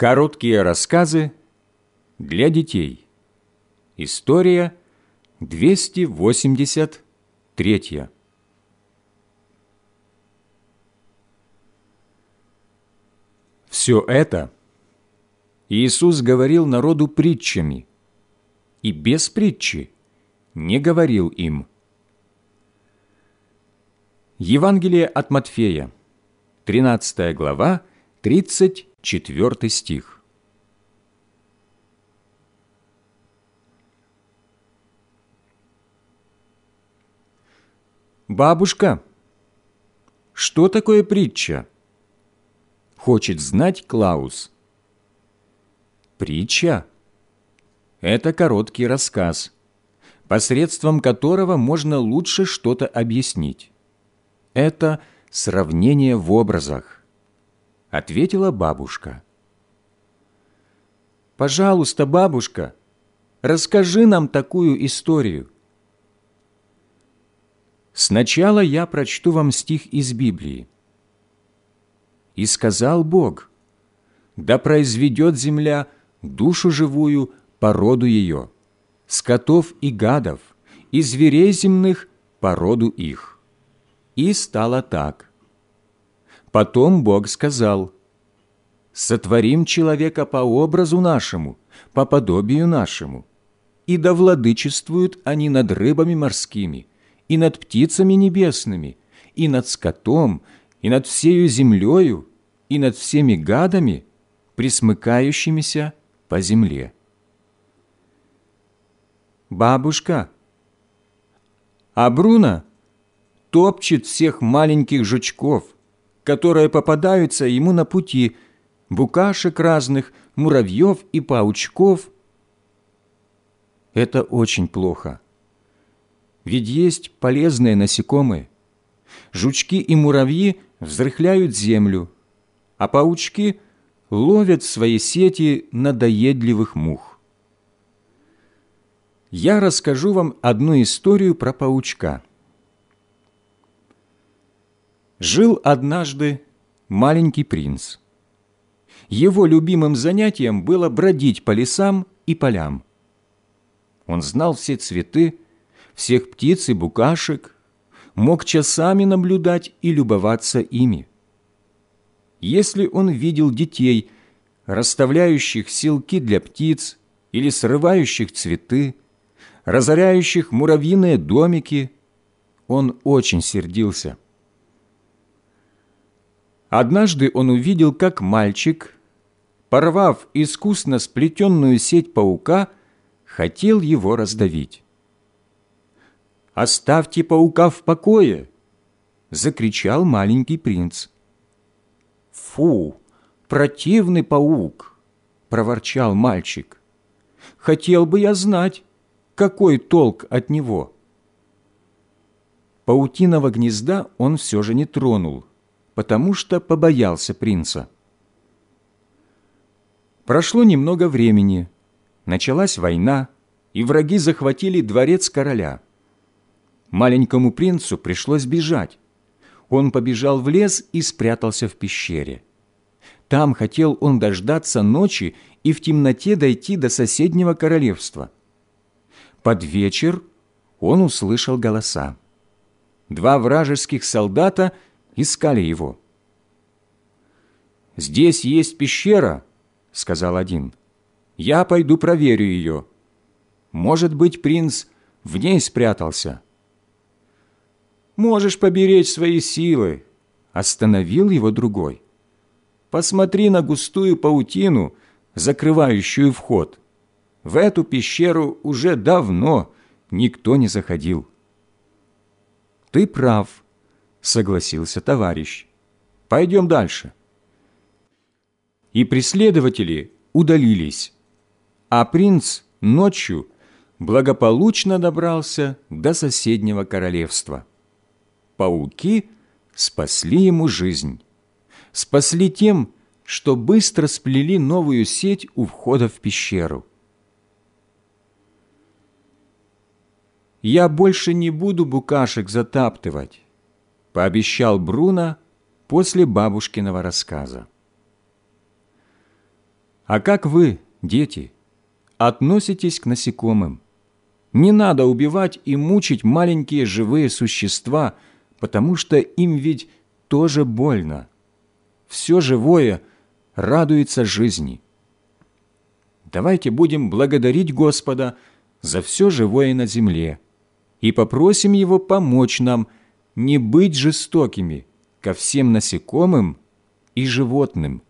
Короткие рассказы для детей. История 283. Все это Иисус говорил народу притчами, и без притчи не говорил им. Евангелие от Матфея, 13 глава, 34 стих. «Бабушка, что такое притча?» Хочет знать Клаус. Притча – это короткий рассказ, посредством которого можно лучше что-то объяснить. Это сравнение в образах ответила бабушка. «Пожалуйста, бабушка, расскажи нам такую историю». Сначала я прочту вам стих из Библии. «И сказал Бог, да произведет земля душу живую породу ее, скотов и гадов, и зверей земных породу их». И стало так. Потом Бог сказал, «Сотворим человека по образу нашему, по подобию нашему, и да владычествуют они над рыбами морскими, и над птицами небесными, и над скотом, и над всею землею, и над всеми гадами, присмыкающимися по земле». «Бабушка, а Бруно топчет всех маленьких жучков – которые попадаются ему на пути, букашек разных, муравьев и паучков. Это очень плохо. Ведь есть полезные насекомые. Жучки и муравьи взрыхляют землю, а паучки ловят в свои сети надоедливых мух. Я расскажу вам одну историю про паучка – Жил однажды маленький принц. Его любимым занятием было бродить по лесам и полям. Он знал все цветы, всех птиц и букашек, мог часами наблюдать и любоваться ими. Если он видел детей, расставляющих селки для птиц или срывающих цветы, разоряющих муравьиные домики, он очень сердился – Однажды он увидел, как мальчик, порвав искусно сплетенную сеть паука, хотел его раздавить. «Оставьте паука в покое!» — закричал маленький принц. «Фу, противный паук!» — проворчал мальчик. «Хотел бы я знать, какой толк от него!» Паутиного гнезда он все же не тронул — потому что побоялся принца. Прошло немного времени, началась война, и враги захватили дворец короля. Маленькому принцу пришлось бежать. Он побежал в лес и спрятался в пещере. Там хотел он дождаться ночи и в темноте дойти до соседнего королевства. Под вечер он услышал голоса. Два вражеских солдата – искали его. «Здесь есть пещера», — сказал один. «Я пойду проверю ее. Может быть, принц в ней спрятался». «Можешь поберечь свои силы», — остановил его другой. «Посмотри на густую паутину, закрывающую вход. В эту пещеру уже давно никто не заходил». «Ты прав», — согласился товарищ. «Пойдем дальше». И преследователи удалились, а принц ночью благополучно добрался до соседнего королевства. Пауки спасли ему жизнь. Спасли тем, что быстро сплели новую сеть у входа в пещеру. «Я больше не буду букашек затаптывать», пообещал Бруно после бабушкиного рассказа. А как вы, дети, относитесь к насекомым? Не надо убивать и мучить маленькие живые существа, потому что им ведь тоже больно. Все живое радуется жизни. Давайте будем благодарить Господа за все живое на земле и попросим Его помочь нам не быть жестокими ко всем насекомым и животным –